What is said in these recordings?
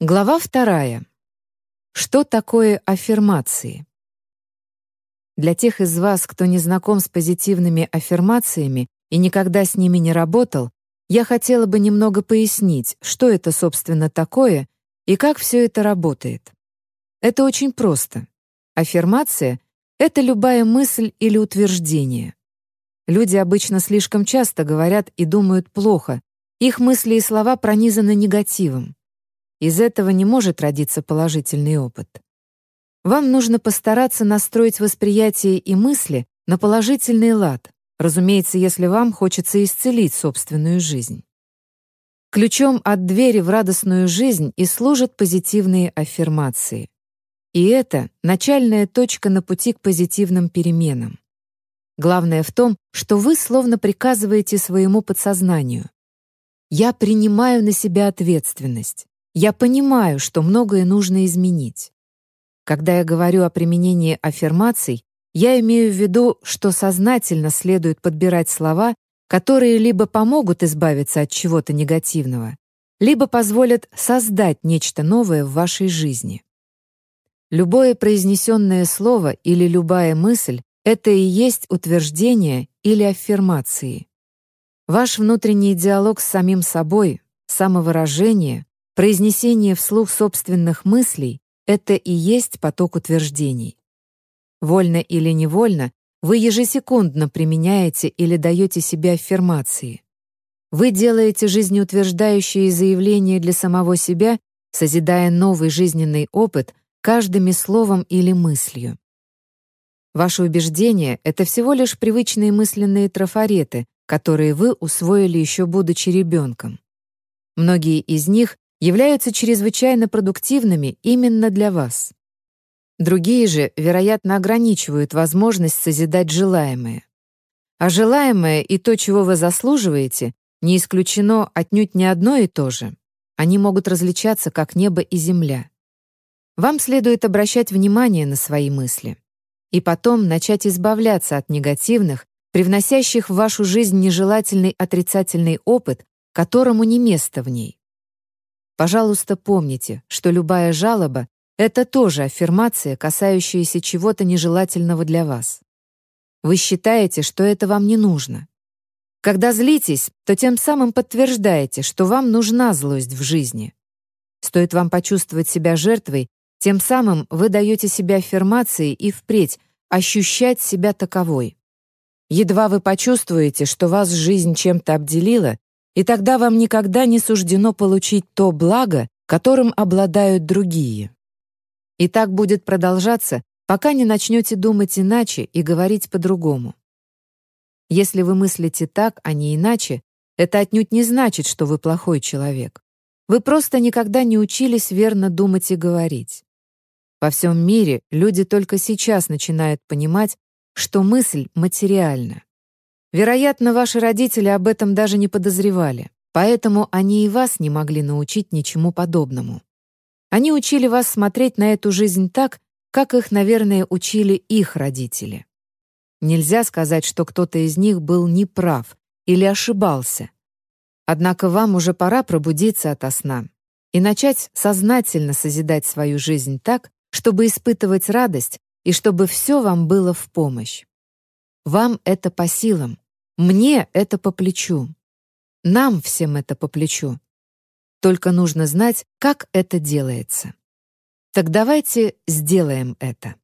Глава вторая. Что такое аффирмации? Для тех из вас, кто не знаком с позитивными аффирмациями и никогда с ними не работал, я хотела бы немного пояснить, что это, собственно, такое и как все это работает. Это очень просто. Аффирмация — это любая мысль или утверждение. Люди обычно слишком часто говорят и думают плохо, их мысли и слова пронизаны негативом. Из этого не может родиться положительный опыт. Вам нужно постараться настроить восприятие и мысли на положительный лад, разумеется, если вам хочется исцелить собственную жизнь. Ключом от двери в радостную жизнь и служат позитивные аффирмации. И это начальная точка на пути к позитивным переменам. Главное в том, что вы словно приказываете своему подсознанию. «Я принимаю на себя ответственность. Я понимаю, что многое нужно изменить. Когда я говорю о применении аффирмаций, я имею в виду, что сознательно следует подбирать слова, которые либо помогут избавиться от чего-то негативного, либо позволят создать нечто новое в вашей жизни. Любое произнесенное слово или любая мысль — это и есть утверждение или аффирмации. Ваш внутренний диалог с самим собой, самовыражение, Произнесение вслух собственных мыслей — это и есть поток утверждений. Вольно или невольно вы ежесекундно применяете или даете себе аффирмации. Вы делаете жизнеутверждающие заявления для самого себя, созидая новый жизненный опыт каждым словом или мыслью. Ваши убеждения — это всего лишь привычные мысленные трафареты, которые вы усвоили еще будучи ребенком. Многие из них являются чрезвычайно продуктивными именно для вас. Другие же, вероятно, ограничивают возможность созидать желаемое. А желаемое и то, чего вы заслуживаете, не исключено отнюдь не одно и то же. Они могут различаться, как небо и земля. Вам следует обращать внимание на свои мысли. И потом начать избавляться от негативных, привносящих в вашу жизнь нежелательный отрицательный опыт, которому не место в ней. Пожалуйста, помните, что любая жалоба — это тоже аффирмация, касающаяся чего-то нежелательного для вас. Вы считаете, что это вам не нужно. Когда злитесь, то тем самым подтверждаете, что вам нужна злость в жизни. Стоит вам почувствовать себя жертвой, тем самым вы даете себе аффирмации и впредь ощущать себя таковой. Едва вы почувствуете, что вас жизнь чем-то обделила, и тогда вам никогда не суждено получить то благо, которым обладают другие. И так будет продолжаться, пока не начнете думать иначе и говорить по-другому. Если вы мыслите так, а не иначе, это отнюдь не значит, что вы плохой человек. Вы просто никогда не учились верно думать и говорить. Во всем мире люди только сейчас начинают понимать, что мысль материальна. Вероятно, ваши родители об этом даже не подозревали, поэтому они и вас не могли научить ничему подобному. Они учили вас смотреть на эту жизнь так, как их, наверное, учили их родители. Нельзя сказать, что кто-то из них был неправ или ошибался. Однако вам уже пора пробудиться ото сна и начать сознательно созидать свою жизнь так, чтобы испытывать радость и чтобы все вам было в помощь. Вам это по силам. Мне это по плечу. Нам всем это по плечу. Только нужно знать, как это делается. Так давайте сделаем это.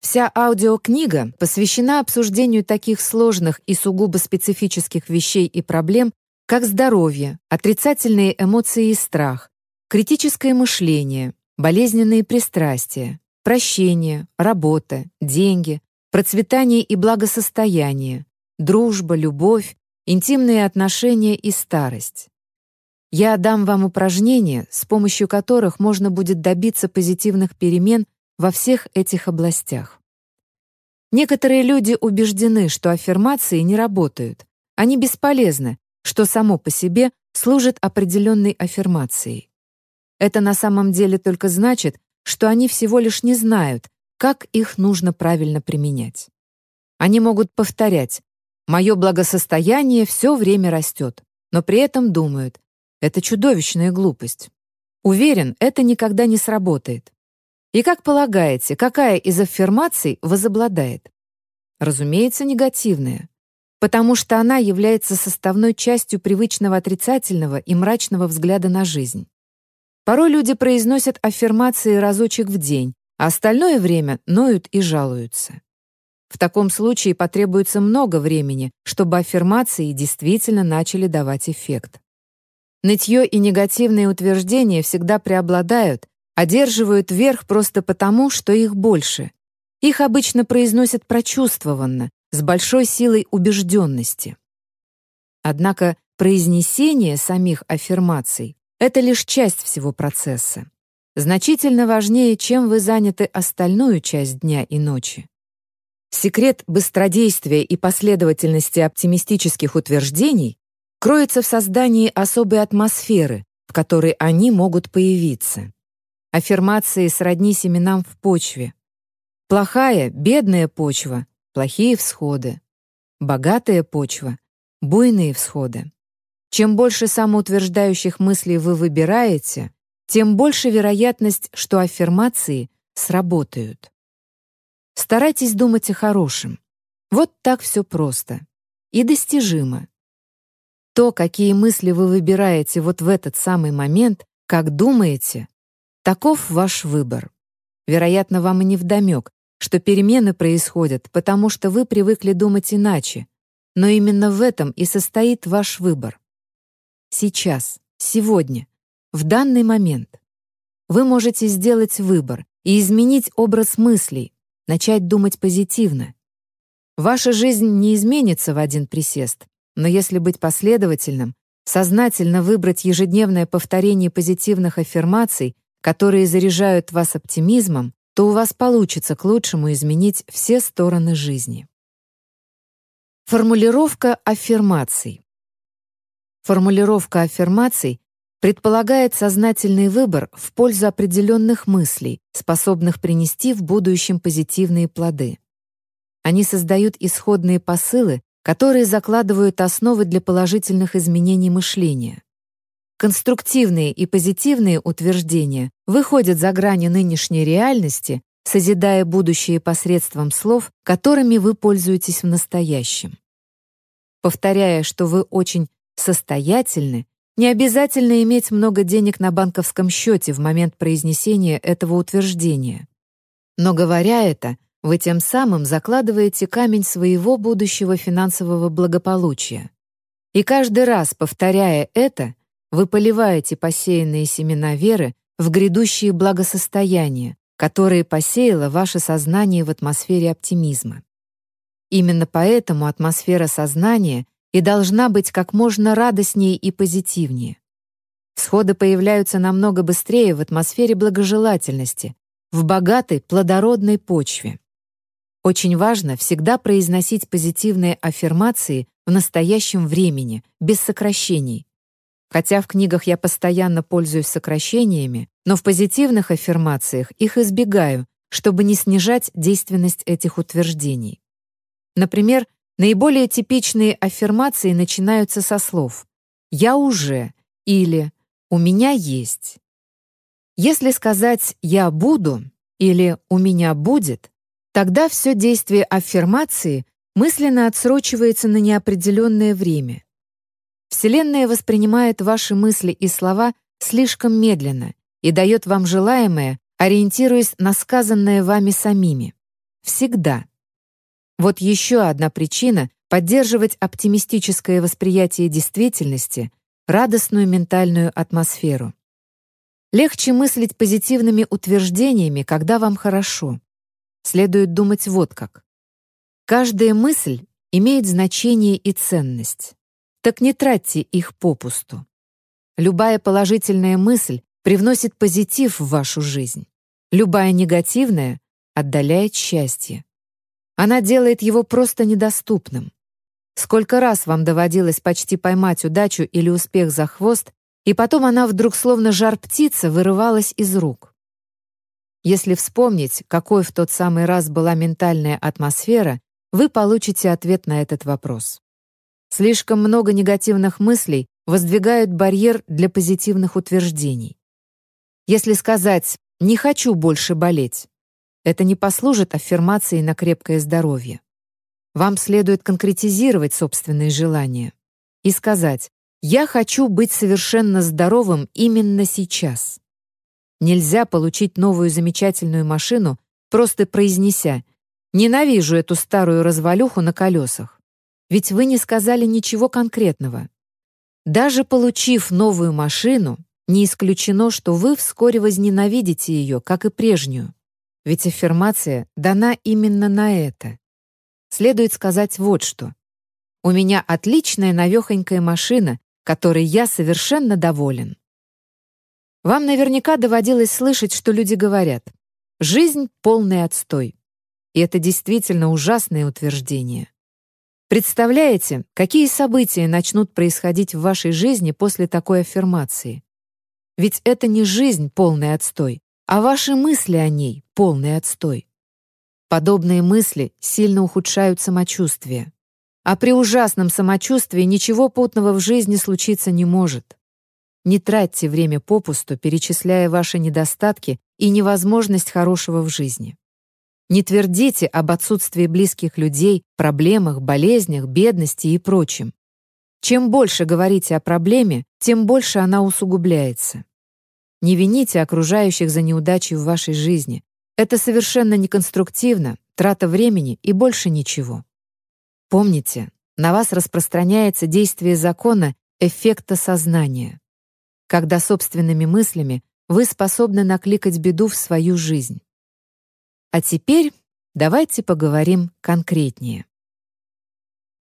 Вся аудиокнига посвящена обсуждению таких сложных и сугубо специфических вещей и проблем, как здоровье, отрицательные эмоции и страх, критическое мышление, болезненные пристрастия, прощение, работа, деньги, процветание и благосостояние, дружба, любовь, интимные отношения и старость. Я дам вам упражнения, с помощью которых можно будет добиться позитивных перемен во всех этих областях. Некоторые люди убеждены, что аффирмации не работают, они бесполезны, что само по себе служит определенной аффирмацией. Это на самом деле только значит, что они всего лишь не знают, как их нужно правильно применять. Они могут повторять «Мое благосостояние все время растет», но при этом думают «Это чудовищная глупость». Уверен, это никогда не сработает. И как полагаете, какая из аффирмаций возобладает? Разумеется, негативная, потому что она является составной частью привычного отрицательного и мрачного взгляда на жизнь. Порой люди произносят аффирмации разочек в день, а остальное время ноют и жалуются. В таком случае потребуется много времени, чтобы аффирмации действительно начали давать эффект. Нытье и негативные утверждения всегда преобладают, одерживают верх просто потому, что их больше. Их обычно произносят прочувствованно, с большой силой убежденности. Однако произнесение самих аффирмаций — это лишь часть всего процесса. Значительно важнее, чем вы заняты остальную часть дня и ночи. Секрет быстродействия и последовательности оптимистических утверждений кроется в создании особой атмосферы, в которой они могут появиться. Аффирмации сродни семенам в почве. Плохая, бедная почва — плохие всходы. Богатая почва — буйные всходы. Чем больше самоутверждающих мыслей вы выбираете, тем больше вероятность, что аффирмации сработают. Старайтесь думать о хорошем. Вот так все просто. И достижимо. То, какие мысли вы выбираете вот в этот самый момент, как думаете, таков ваш выбор. Вероятно, вам и не вдомек, что перемены происходят, потому что вы привыкли думать иначе, но именно в этом и состоит ваш выбор. Сейчас, сегодня, в данный момент. Вы можете сделать выбор и изменить образ мыслей, начать думать позитивно. Ваша жизнь не изменится в один присест, но если быть последовательным, сознательно выбрать ежедневное повторение позитивных аффирмаций, которые заряжают вас оптимизмом, то у вас получится к лучшему изменить все стороны жизни. Формулировка аффирмаций. Формулировка аффирмаций предполагает сознательный выбор в пользу определенных мыслей, способных принести в будущем позитивные плоды. Они создают исходные посылы, которые закладывают основы для положительных изменений мышления. Конструктивные и позитивные утверждения выходят за грани нынешней реальности, созидая будущее посредством слов, которыми вы пользуетесь в настоящем. Повторяя, что вы очень состоятельны, не обязательно иметь много денег на банковском счете в момент произнесения этого утверждения. Но говоря это, вы тем самым закладываете камень своего будущего финансового благополучия. И каждый раз, повторяя это, вы поливаете посеянные семена веры в грядущие благосостояния, которые посеяло ваше сознание в атмосфере оптимизма. Именно поэтому атмосфера сознания и должна быть как можно радостнее и позитивнее. Всходы появляются намного быстрее в атмосфере благожелательности, в богатой, плодородной почве. Очень важно всегда произносить позитивные аффирмации в настоящем времени, без сокращений. Хотя в книгах я постоянно пользуюсь сокращениями, но в позитивных аффирмациях их избегаю, чтобы не снижать действенность этих утверждений. Например, Наиболее типичные аффирмации начинаются со слов «я уже» или «у меня есть». Если сказать «я буду» или «у меня будет», тогда все действие аффирмации мысленно отсрочивается на неопределенное время. Вселенная воспринимает ваши мысли и слова слишком медленно и дает вам желаемое, ориентируясь на сказанное вами самими. Всегда. Вот еще одна причина поддерживать оптимистическое восприятие действительности, радостную ментальную атмосферу. Легче мыслить позитивными утверждениями, когда вам хорошо. Следует думать вот как. Каждая мысль имеет значение и ценность. Так не тратьте их попусту. Любая положительная мысль привносит позитив в вашу жизнь. Любая негативная отдаляет счастье. Она делает его просто недоступным. Сколько раз вам доводилось почти поймать удачу или успех за хвост, и потом она вдруг словно жар-птица вырывалась из рук. Если вспомнить, какой в тот самый раз была ментальная атмосфера, вы получите ответ на этот вопрос. Слишком много негативных мыслей воздвигают барьер для позитивных утверждений. Если сказать «не хочу больше болеть», это не послужит аффирмацией на крепкое здоровье. Вам следует конкретизировать собственные желания и сказать «я хочу быть совершенно здоровым именно сейчас». Нельзя получить новую замечательную машину, просто произнеся «ненавижу эту старую развалюху на колесах». Ведь вы не сказали ничего конкретного. Даже получив новую машину, не исключено, что вы вскоре возненавидите ее, как и прежнюю. Ведь аффирмация дана именно на это. Следует сказать вот что. У меня отличная навехонькая машина, которой я совершенно доволен. Вам наверняка доводилось слышать, что люди говорят «жизнь — полный отстой». И это действительно ужасное утверждение. Представляете, какие события начнут происходить в вашей жизни после такой аффирмации? Ведь это не жизнь полный отстой, а ваши мысли о ней полный отстой. Подобные мысли сильно ухудшают самочувствие. А при ужасном самочувствии ничего путного в жизни случиться не может. Не тратьте время попусту, перечисляя ваши недостатки и невозможность хорошего в жизни. Не твердите об отсутствии близких людей, проблемах, болезнях, бедности и прочем. Чем больше говорите о проблеме, тем больше она усугубляется. Не вините окружающих за неудачи в вашей жизни. Это совершенно неконструктивно, трата времени и больше ничего. Помните, на вас распространяется действие закона эффекта сознания, когда собственными мыслями вы способны накликать беду в свою жизнь. А теперь давайте поговорим конкретнее.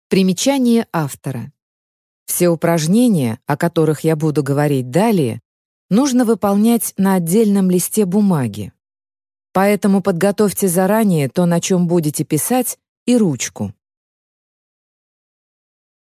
Примечание автора. Все упражнения, о которых я буду говорить далее, нужно выполнять на отдельном листе бумаги. Поэтому подготовьте заранее то, на чем будете писать, и ручку.